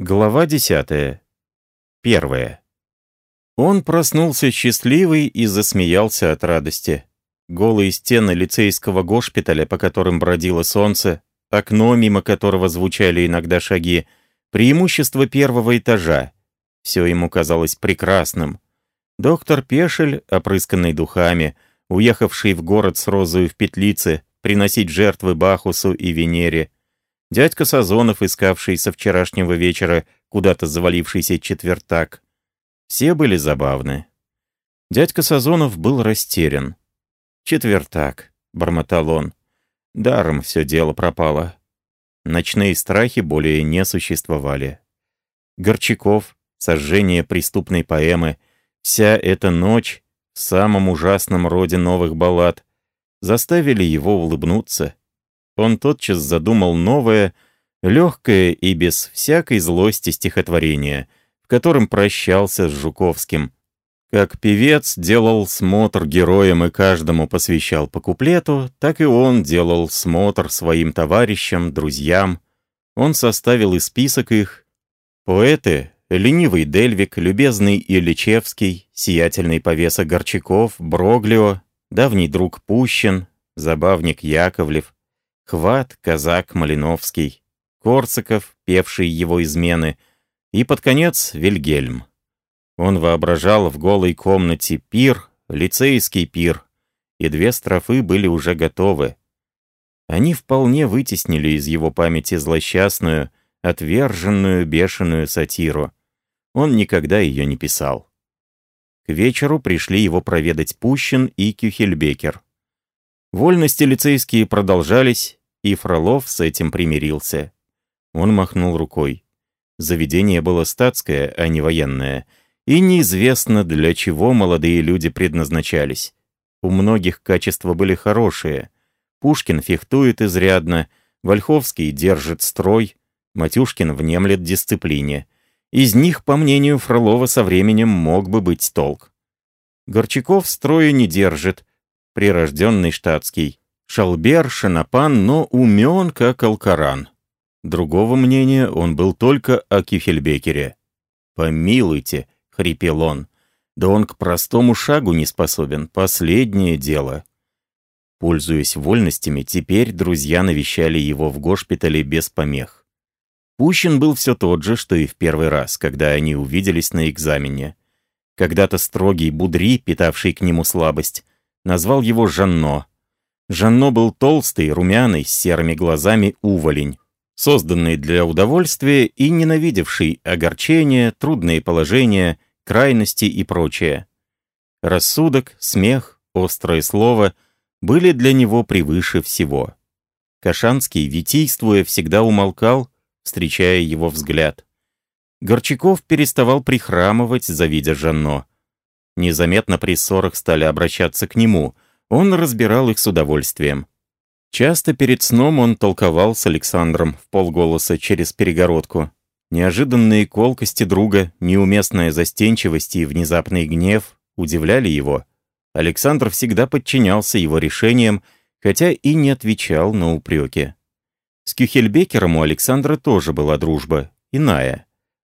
Глава десятая. Первая. Он проснулся счастливый и засмеялся от радости. Голые стены лицейского госпиталя, по которым бродило солнце, окно, мимо которого звучали иногда шаги, преимущество первого этажа. Все ему казалось прекрасным. Доктор Пешель, опрысканный духами, уехавший в город с розою в петлице, приносить жертвы Бахусу и Венере, дядька Сазонов, искавший со вчерашнего вечера куда-то завалившийся четвертак. Все были забавны. Дядька Сазонов был растерян. «Четвертак», — бормотал он. Даром все дело пропало. Ночные страхи более не существовали. Горчаков, сожжение преступной поэмы, вся эта ночь в самом ужасном роде новых баллад заставили его улыбнуться. Он тотчас задумал новое, легкое и без всякой злости стихотворение, в котором прощался с Жуковским. Как певец делал смотр героям и каждому посвящал по куплету, так и он делал смотр своим товарищам, друзьям. Он составил и список их. Поэты — ленивый Дельвик, любезный Ильичевский, сиятельный повеса Горчаков, Броглио, давний друг Пущин, забавник Яковлев, Хват, казак Малиновский, Корциков, певший его измены, и под конец Вильгельм. Он воображал в голой комнате пир, лицейский пир, и две строфы были уже готовы. Они вполне вытеснили из его памяти злосчастную, отверженную, бешеную сатиру. Он никогда ее не писал. К вечеру пришли его проведать Пущин и Кюхельбекер. Вольности лицейские продолжались, и Фролов с этим примирился. Он махнул рукой. Заведение было статское, а не военное, и неизвестно, для чего молодые люди предназначались. У многих качества были хорошие. Пушкин фехтует изрядно, Вольховский держит строй, Матюшкин внемлет дисциплине — из них, по мнению Фролова, со временем мог бы быть толк. Горчаков строя не держит, прирожденный штатский. Шалбер, Шанапан, но умен, как Алкаран. Другого мнения он был только о Кюхельбекере. «Помилуйте», — хрипел он, — «да он к простому шагу не способен, последнее дело». Пользуясь вольностями, теперь друзья навещали его в госпитале без помех. Пущин был все тот же, что и в первый раз, когда они увиделись на экзамене. Когда-то строгий Будри, питавший к нему слабость, назвал его Жанно. Жанно был толстый, румяный, с серыми глазами уволень, созданный для удовольствия и ненавидевший огорчения, трудные положения, крайности и прочее. Рассудок, смех, острое слово были для него превыше всего. Кашанский, витийствуя, всегда умолкал, встречая его взгляд. Горчаков переставал прихрамывать, завидя Жанно. Незаметно при ссорах стали обращаться к нему. Он разбирал их с удовольствием. Часто перед сном он толковал с Александром в полголоса через перегородку. Неожиданные колкости друга, неуместная застенчивость и внезапный гнев удивляли его. Александр всегда подчинялся его решениям, хотя и не отвечал на упреки. С Кюхельбекером у Александра тоже была дружба, иная.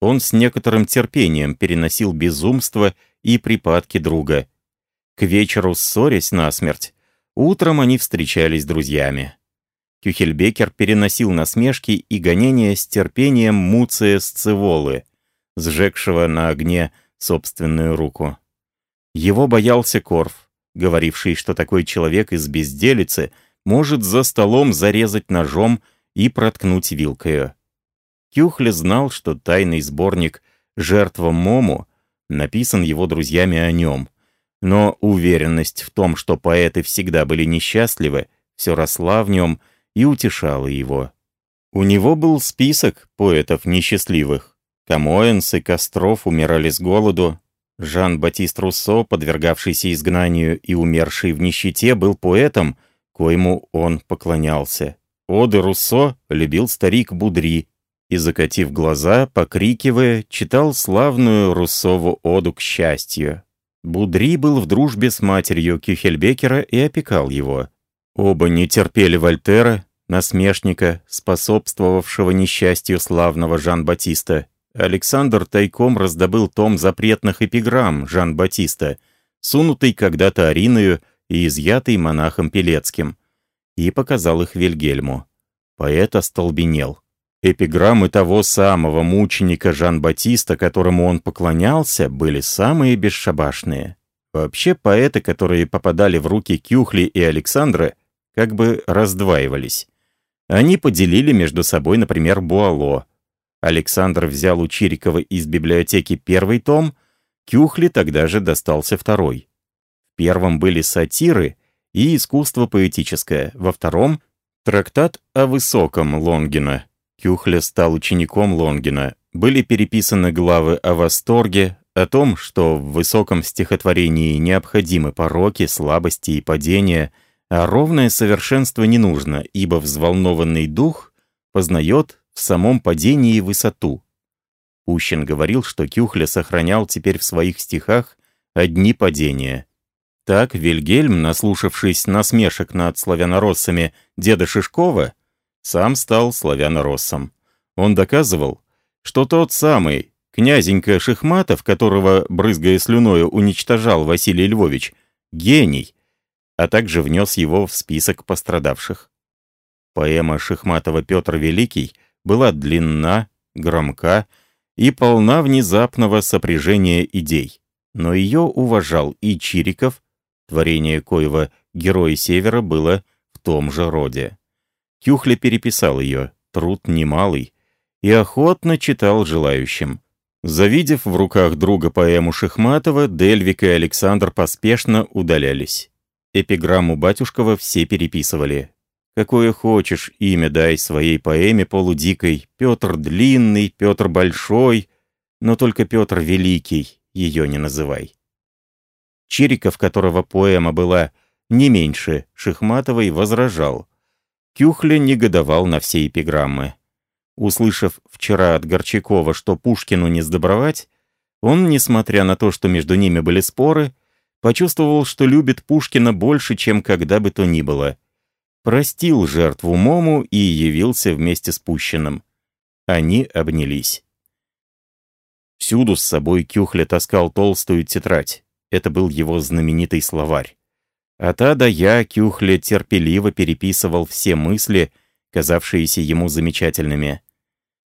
Он с некоторым терпением переносил безумство и припадки друга. К вечеру ссорясь насмерть, утром они встречались друзьями. Кюхельбекер переносил насмешки и гонения с терпением Муция Сцеволы, сжегшего на огне собственную руку. Его боялся Корф, говоривший, что такой человек из безделицы может за столом зарезать ножом и проткнуть вилкою. Кюхле знал, что тайный сборник «Жертва Мому» написан его друзьями о нем, но уверенность в том, что поэты всегда были несчастливы, все росла в нем и утешала его. У него был список поэтов несчастливых. Камоэнс и Костров умирали с голоду. Жан-Батист Руссо, подвергавшийся изгнанию и умерший в нищете, был поэтом, коему он поклонялся. Оды Руссо любил старик Будри и, закатив глаза, покрикивая, читал славную Руссову оду к счастью. Будри был в дружбе с матерью Кюхельбекера и опекал его. Оба не терпели Вольтера, насмешника, способствовавшего несчастью славного Жан-Батиста, Александр тайком раздобыл том запретных эпиграмм Жан-Батиста, сунутый когда-то Ариною и изъятый монахом Пелецким, и показал их Вильгельму. Поэт остолбенел. Эпиграммы того самого мученика Жан-Батиста, которому он поклонялся, были самые бесшабашные. Вообще поэты, которые попадали в руки Кюхли и Александра, как бы раздваивались. Они поделили между собой, например, Буало. Александр взял у Чирикова из библиотеки первый том, Кюхли тогда же достался второй. В первом были сатиры и искусство поэтическое, во втором — трактат о высоком Лонгина. Кюхля стал учеником Лонгина. Были переписаны главы о восторге, о том, что в высоком стихотворении необходимы пороки, слабости и падения, а ровное совершенство не нужно, ибо взволнованный дух познает в самом падении высоту. Пущин говорил, что Кюхля сохранял теперь в своих стихах одни падения. Так Вильгельм, наслушавшись насмешек над славянороссами деда Шишкова, сам стал славянороссом. Он доказывал, что тот самый князенька Шихматов, которого, брызгая слюною, уничтожал Василий Львович, гений, а также внес его в список пострадавших. Поэма Шихматова «Петр Великий» была длинна, громка и полна внезапного сопряжения идей. Но ее уважал и Чириков, творение коего «Герой Севера» было в том же роде. Кюхля переписал ее, труд немалый, и охотно читал желающим. Завидев в руках друга поэму Шихматова, Дельвик и Александр поспешно удалялись. Эпиграмму Батюшкова все переписывали. Какое хочешь имя дай своей поэме полудикой. Петр Длинный, Петр Большой, но только Петр Великий ее не называй. Чириков, которого поэма была не меньше Шихматовой, возражал. Кюхля негодовал на все эпиграммы. Услышав вчера от Горчакова, что Пушкину не сдобровать, он, несмотря на то, что между ними были споры, почувствовал, что любит Пушкина больше, чем когда бы то ни было. Простил жертву Мому и явился вместе с Пущиным. Они обнялись. Всюду с собой Кюхля таскал толстую тетрадь. Это был его знаменитый словарь. А та да я, Кюхля, терпеливо переписывал все мысли, казавшиеся ему замечательными.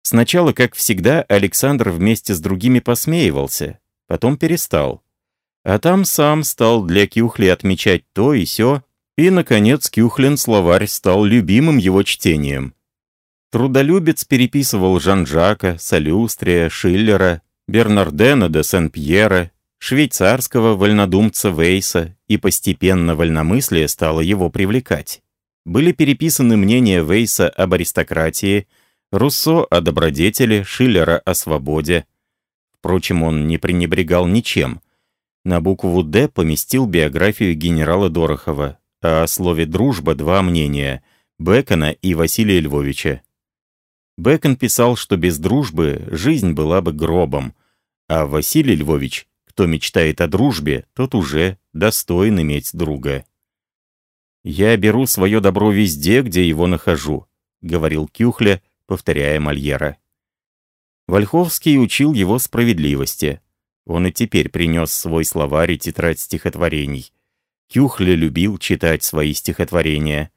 Сначала, как всегда, Александр вместе с другими посмеивался, потом перестал. А там сам стал для Кюхли отмечать то и сё, и, наконец, Кюхлин словарь стал любимым его чтением. Трудолюбец переписывал Жан-Жака, Солюстрия, Шиллера, Бернардена де Сен-Пьера, швейцарского вольнодумца Вейса, и постепенно вольномыслие стало его привлекать. Были переписаны мнения Вейса об аристократии, Руссо о добродетели, Шиллера о свободе. Впрочем, он не пренебрегал ничем. На букву «Д» поместил биографию генерала Дорохова, а о слове «дружба» два мнения — Бекона и Василия Львовича. Бекон писал, что без дружбы жизнь была бы гробом, а Василий Львович, кто мечтает о дружбе, тот уже достоин иметь друга. «Я беру свое добро везде, где его нахожу», — говорил Кюхля, повторяя Мольера. Вольховский учил его справедливости. Он и теперь принес свой словарь и тетрадь стихотворений. Кюхля любил читать свои стихотворения.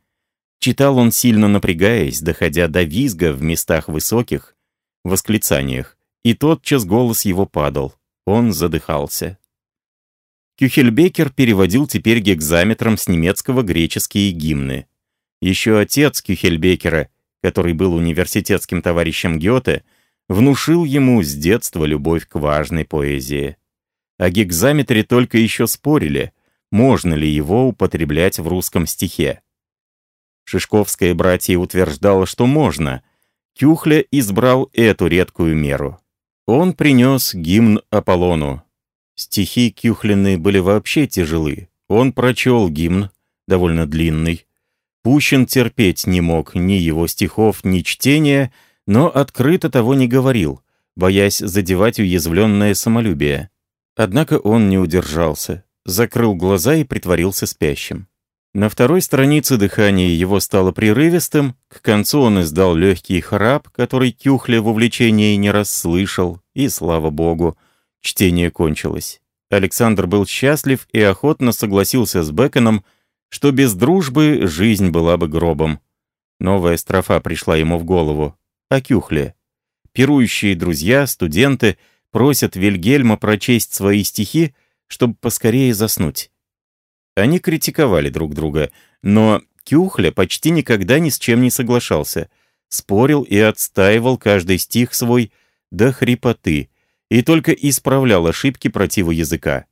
Читал он сильно напрягаясь, доходя до визга в местах высоких, восклицаниях, и тотчас голос его падал. Он задыхался. Кюхельбекер переводил теперь гекзаметром с немецкого греческие гимны. Еще отец Кюхельбекера — который был университетским товарищем Гёте, внушил ему с детства любовь к важной поэзии. О гигзаметре только еще спорили, можно ли его употреблять в русском стихе. Шишковское братья утверждало, что можно. Кюхля избрал эту редкую меру. Он принес гимн Аполлону. Стихи Кюхлины были вообще тяжелы. Он прочел гимн, довольно длинный, Пущин терпеть не мог ни его стихов, ни чтения, но открыто того не говорил, боясь задевать уязвленное самолюбие. Однако он не удержался, закрыл глаза и притворился спящим. На второй странице дыхание его стало прерывистым, к концу он издал легкий храп, который Кюхля в увлечении не расслышал, и, слава богу, чтение кончилось. Александр был счастлив и охотно согласился с Беконом, что без дружбы жизнь была бы гробом. Новая строфа пришла ему в голову. О Кюхле. Пирующие друзья, студенты просят Вильгельма прочесть свои стихи, чтобы поскорее заснуть. Они критиковали друг друга, но Кюхля почти никогда ни с чем не соглашался, спорил и отстаивал каждый стих свой до хрипоты и только исправлял ошибки противу языка.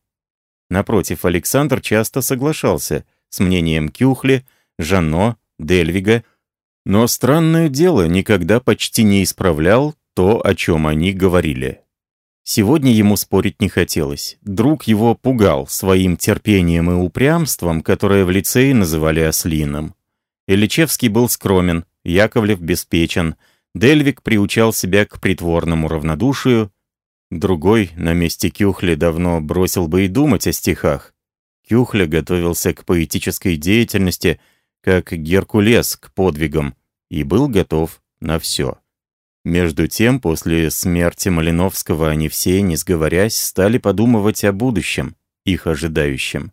Напротив, Александр часто соглашался с мнением Кюхли, Жано, Дельвига, но странное дело никогда почти не исправлял то, о чем они говорили. Сегодня ему спорить не хотелось. Друг его пугал своим терпением и упрямством, которое в лицее называли ослиным. Ильичевский был скромен, Яковлев беспечен, Дельвик приучал себя к притворному равнодушию, другой на месте Кюхли давно бросил бы и думать о стихах. Кюхля готовился к поэтической деятельности, как Геркулес к подвигам, и был готов на все. Между тем, после смерти Малиновского они все, не сговорясь, стали подумывать о будущем, их ожидающем.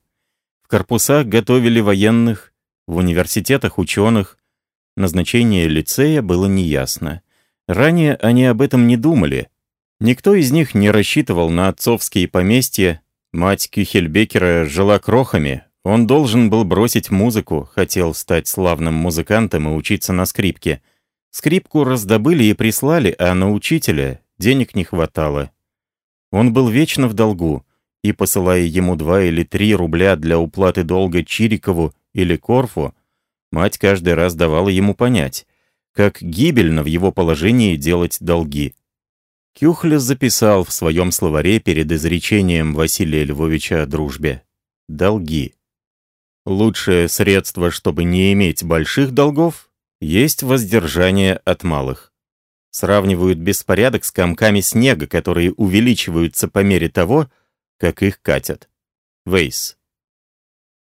В корпусах готовили военных, в университетах ученых. Назначение лицея было неясно. Ранее они об этом не думали. Никто из них не рассчитывал на отцовские поместья. Мать Кюхельбекера жила крохами. Он должен был бросить музыку, хотел стать славным музыкантом и учиться на скрипке — Скрипку раздобыли и прислали, а на учителя денег не хватало. Он был вечно в долгу, и, посылая ему два или три рубля для уплаты долга Чирикову или Корфу, мать каждый раз давала ему понять, как гибельно в его положении делать долги. Кюхля записал в своем словаре перед изречением Василия Львовича о дружбе. Долги. Лучшее средство, чтобы не иметь больших долгов, есть воздержание от малых. Сравнивают беспорядок с комками снега, которые увеличиваются по мере того, как их катят. Вейс.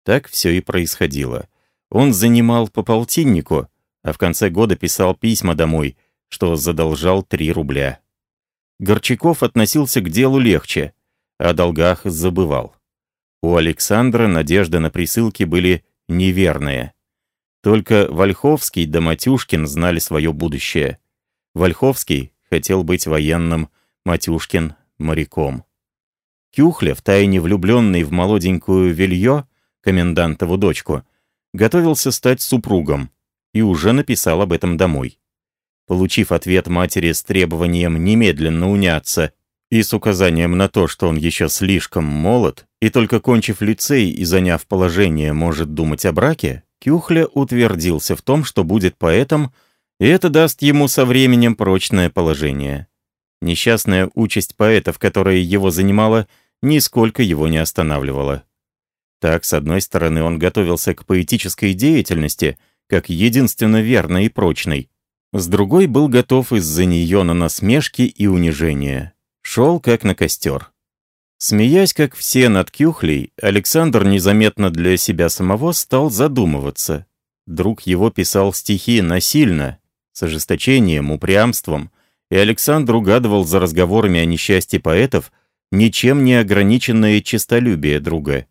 Так все и происходило. Он занимал по полтиннику, а в конце года писал письма домой, что задолжал 3 рубля. Горчаков относился к делу легче, о долгах забывал. У Александра надежды на присылки были неверные. Только Вольховский да Матюшкин знали свое будущее. Вольховский хотел быть военным, Матюшкин — моряком. Кюхля, втайне влюбленный в молоденькую Вильё, комендантову дочку, готовился стать супругом и уже написал об этом домой. Получив ответ матери с требованием немедленно уняться и с указанием на то, что он еще слишком молод, и только кончив лицей и заняв положение может думать о браке, Кюхля утвердился в том, что будет поэтом, и это даст ему со временем прочное положение. Несчастная участь поэтов, которая его занимала, нисколько его не останавливала. Так, с одной стороны, он готовился к поэтической деятельности, как единственно верной и прочной. С другой был готов из-за нее на насмешки и унижения. Шел как на костер. Смеясь, как все над Кюхлей, Александр незаметно для себя самого стал задумываться. Друг его писал стихи насильно, с ожесточением, упрямством, и Александр угадывал за разговорами о несчастье поэтов ничем не ограниченное честолюбие друга.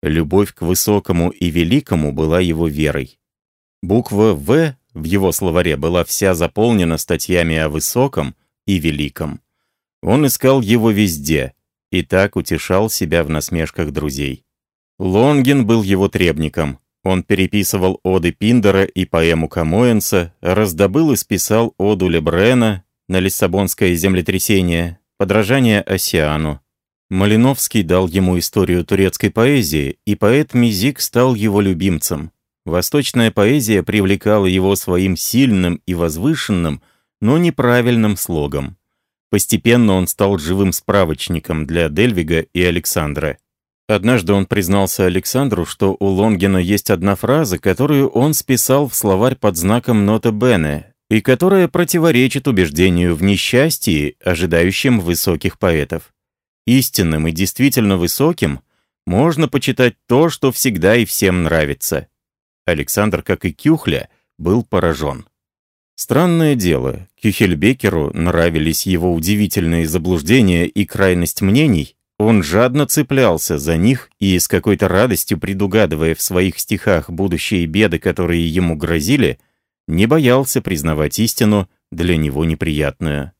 Любовь к высокому и великому была его верой. Буква «В» в его словаре была вся заполнена статьями о высоком и великом. Он искал его везде — и так утешал себя в насмешках друзей. Лонгин был его требником. Он переписывал оды Пиндера и поэму Камоэнса, раздобыл и списал оду Лебрена на Лиссабонское землетрясение, подражание Осиану. Малиновский дал ему историю турецкой поэзии, и поэт Мизик стал его любимцем. Восточная поэзия привлекала его своим сильным и возвышенным, но неправильным слогом. Постепенно он стал живым справочником для Дельвига и Александра. Однажды он признался Александру, что у Лонгина есть одна фраза, которую он списал в словарь под знаком «нота бене», и которая противоречит убеждению в несчастье, ожидающем высоких поэтов. Истинным и действительно высоким можно почитать то, что всегда и всем нравится. Александр, как и Кюхля, был поражен. Странное дело, Кюхельбекеру нравились его удивительные заблуждения и крайность мнений, он жадно цеплялся за них и, с какой-то радостью предугадывая в своих стихах будущие беды, которые ему грозили, не боялся признавать истину, для него неприятную.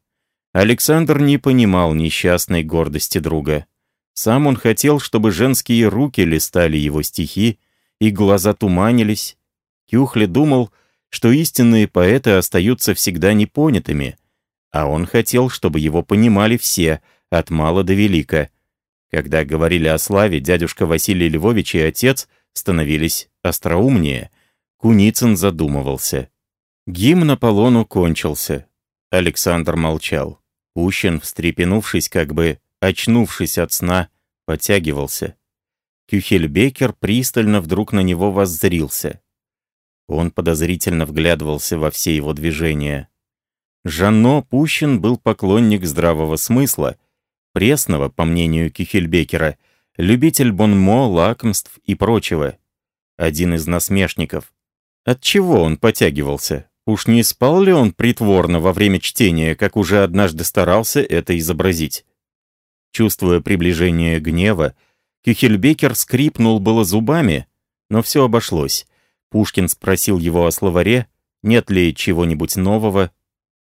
Александр не понимал несчастной гордости друга. Сам он хотел, чтобы женские руки листали его стихи, и глаза туманились. Кюхле думал, что истинные поэты остаются всегда непонятыми, а он хотел, чтобы его понимали все, от мала до велика. Когда говорили о славе, дядюшка Василий Львович и отец становились остроумнее. Куницын задумывался. Гимн Аполлону кончился. Александр молчал. Пущин, встрепенувшись, как бы очнувшись от сна, подтягивался. Кюхельбекер пристально вдруг на него воззрился. Он подозрительно вглядывался во все его движения. Жанно Пущин был поклонник здравого смысла, пресного, по мнению Кюхельбекера, любитель бонмо, лакомств и прочего. Один из насмешников. От чего он потягивался? Уж не спал ли он притворно во время чтения, как уже однажды старался это изобразить? Чувствуя приближение гнева, Кюхельбекер скрипнул было зубами, но все обошлось. Пушкин спросил его о словаре, нет ли чего-нибудь нового.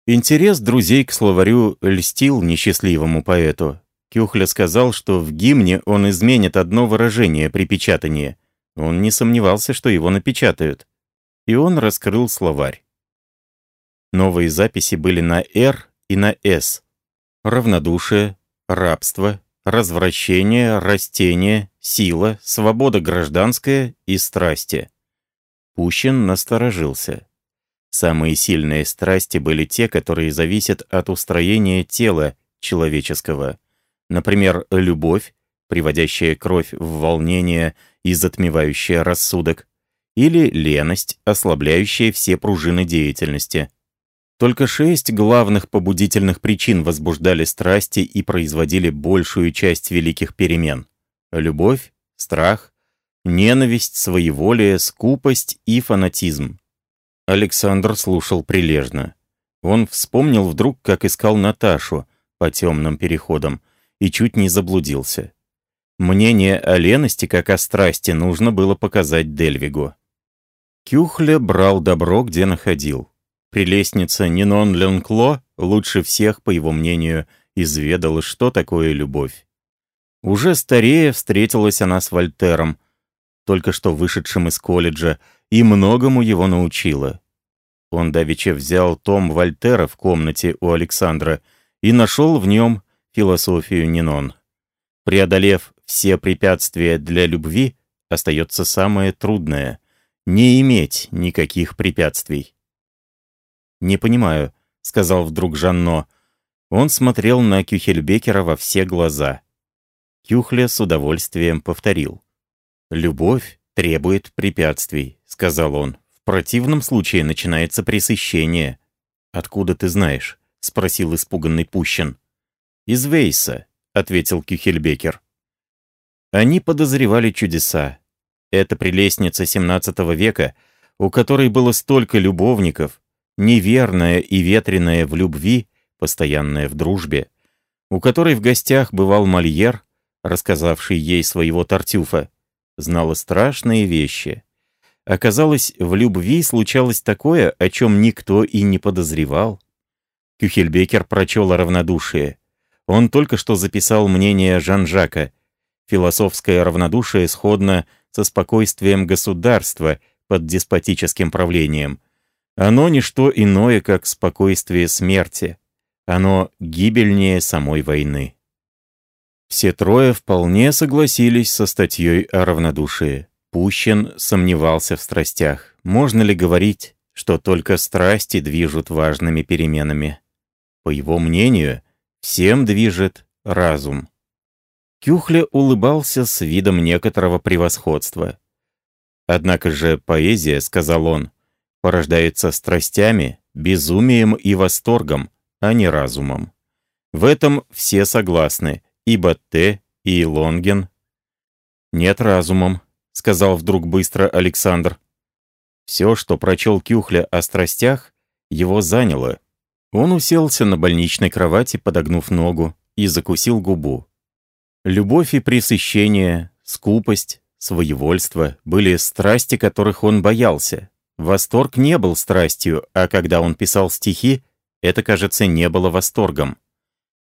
Интерес друзей к словарю льстил несчастливому поэту. Кюхля сказал, что в гимне он изменит одно выражение при печатании. Он не сомневался, что его напечатают. И он раскрыл словарь. Новые записи были на «Р» и на «С». Равнодушие, рабство, развращение, растение, сила, свобода гражданская и страсти. Пущин насторожился. Самые сильные страсти были те, которые зависят от устроения тела человеческого. Например, любовь, приводящая кровь в волнение и затмевающая рассудок, или леность, ослабляющая все пружины деятельности. Только шесть главных побудительных причин возбуждали страсти и производили большую часть великих перемен. Любовь, страх, ненависть, своеволие, скупость и фанатизм. Александр слушал прилежно. Он вспомнил вдруг, как искал Наташу по темным переходам, и чуть не заблудился. Мнение о лености, как о страсти, нужно было показать Дельвигу. Кюхле брал добро, где находил. Прелестница Нинон Ленкло лучше всех, по его мнению, изведала, что такое любовь. Уже старее встретилась она с Вольтером, только что вышедшим из колледжа, и многому его научила. Он давеча взял том Вольтера в комнате у Александра и нашел в нем философию Нинон. Преодолев все препятствия для любви, остается самое трудное — не иметь никаких препятствий. «Не понимаю», — сказал вдруг Жанно. Он смотрел на Кюхельбекера во все глаза. Кюхля с удовольствием повторил. «Любовь требует препятствий», — сказал он. «В противном случае начинается пресыщение». «Откуда ты знаешь?» — спросил испуганный Пущин. «Из Вейса», — ответил Кюхельбекер. Они подозревали чудеса. Эта прелестница XVII века, у которой было столько любовников, неверная и ветреная в любви, постоянная в дружбе, у которой в гостях бывал Мольер, рассказавший ей своего Тартюфа, знала страшные вещи. Оказалось, в любви случалось такое, о чем никто и не подозревал. Кюхельбекер прочел о равнодушии. Он только что записал мнение Жан-Жака. Философское равнодушие сходно со спокойствием государства под деспотическим правлением. Оно не что иное, как спокойствие смерти. Оно гибельнее самой войны. Все трое вполне согласились со статьей о равнодушии. Пущин сомневался в страстях. Можно ли говорить, что только страсти движут важными переменами? По его мнению, всем движет разум. Кюхле улыбался с видом некоторого превосходства. Однако же поэзия, сказал он, порождается страстями, безумием и восторгом, а не разумом. В этом все согласны, и Батте, и Лонген. «Нет разумом», — сказал вдруг быстро Александр. Все, что прочел Кюхля о страстях, его заняло. Он уселся на больничной кровати, подогнув ногу, и закусил губу. Любовь и пресыщение, скупость, своевольство были страсти, которых он боялся. Восторг не был страстью, а когда он писал стихи, это, кажется, не было восторгом.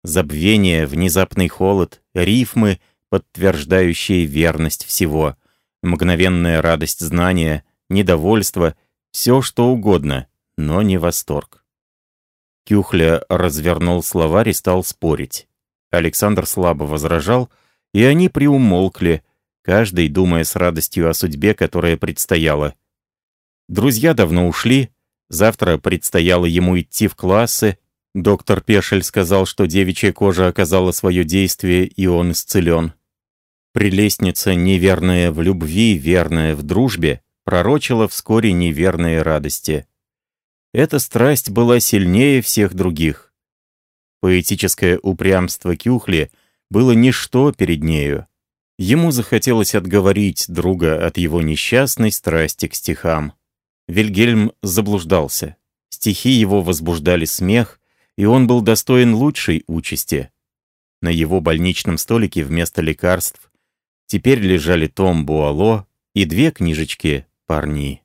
Забвение, внезапный холод, рифмы, подтверждающие верность всего, мгновенная радость знания, недовольство, все что угодно, но не восторг. Кюхля развернул словарь и стал спорить. Александр слабо возражал, и они приумолкли, каждый думая с радостью о судьбе, которая предстояла. Друзья давно ушли, завтра предстояло ему идти в классы, доктор Пешель сказал, что девичья кожа оказала свое действие, и он исцелен. Прелестница, неверная в любви, верная в дружбе, пророчила вскоре неверные радости. Эта страсть была сильнее всех других. Поэтическое упрямство Кюхли было ничто перед нею. Ему захотелось отговорить друга от его несчастной страсти к стихам. Вильгельм заблуждался. Стихи его возбуждали смех, и он был достоин лучшей участи. На его больничном столике вместо лекарств теперь лежали том Буало и две книжечки парни.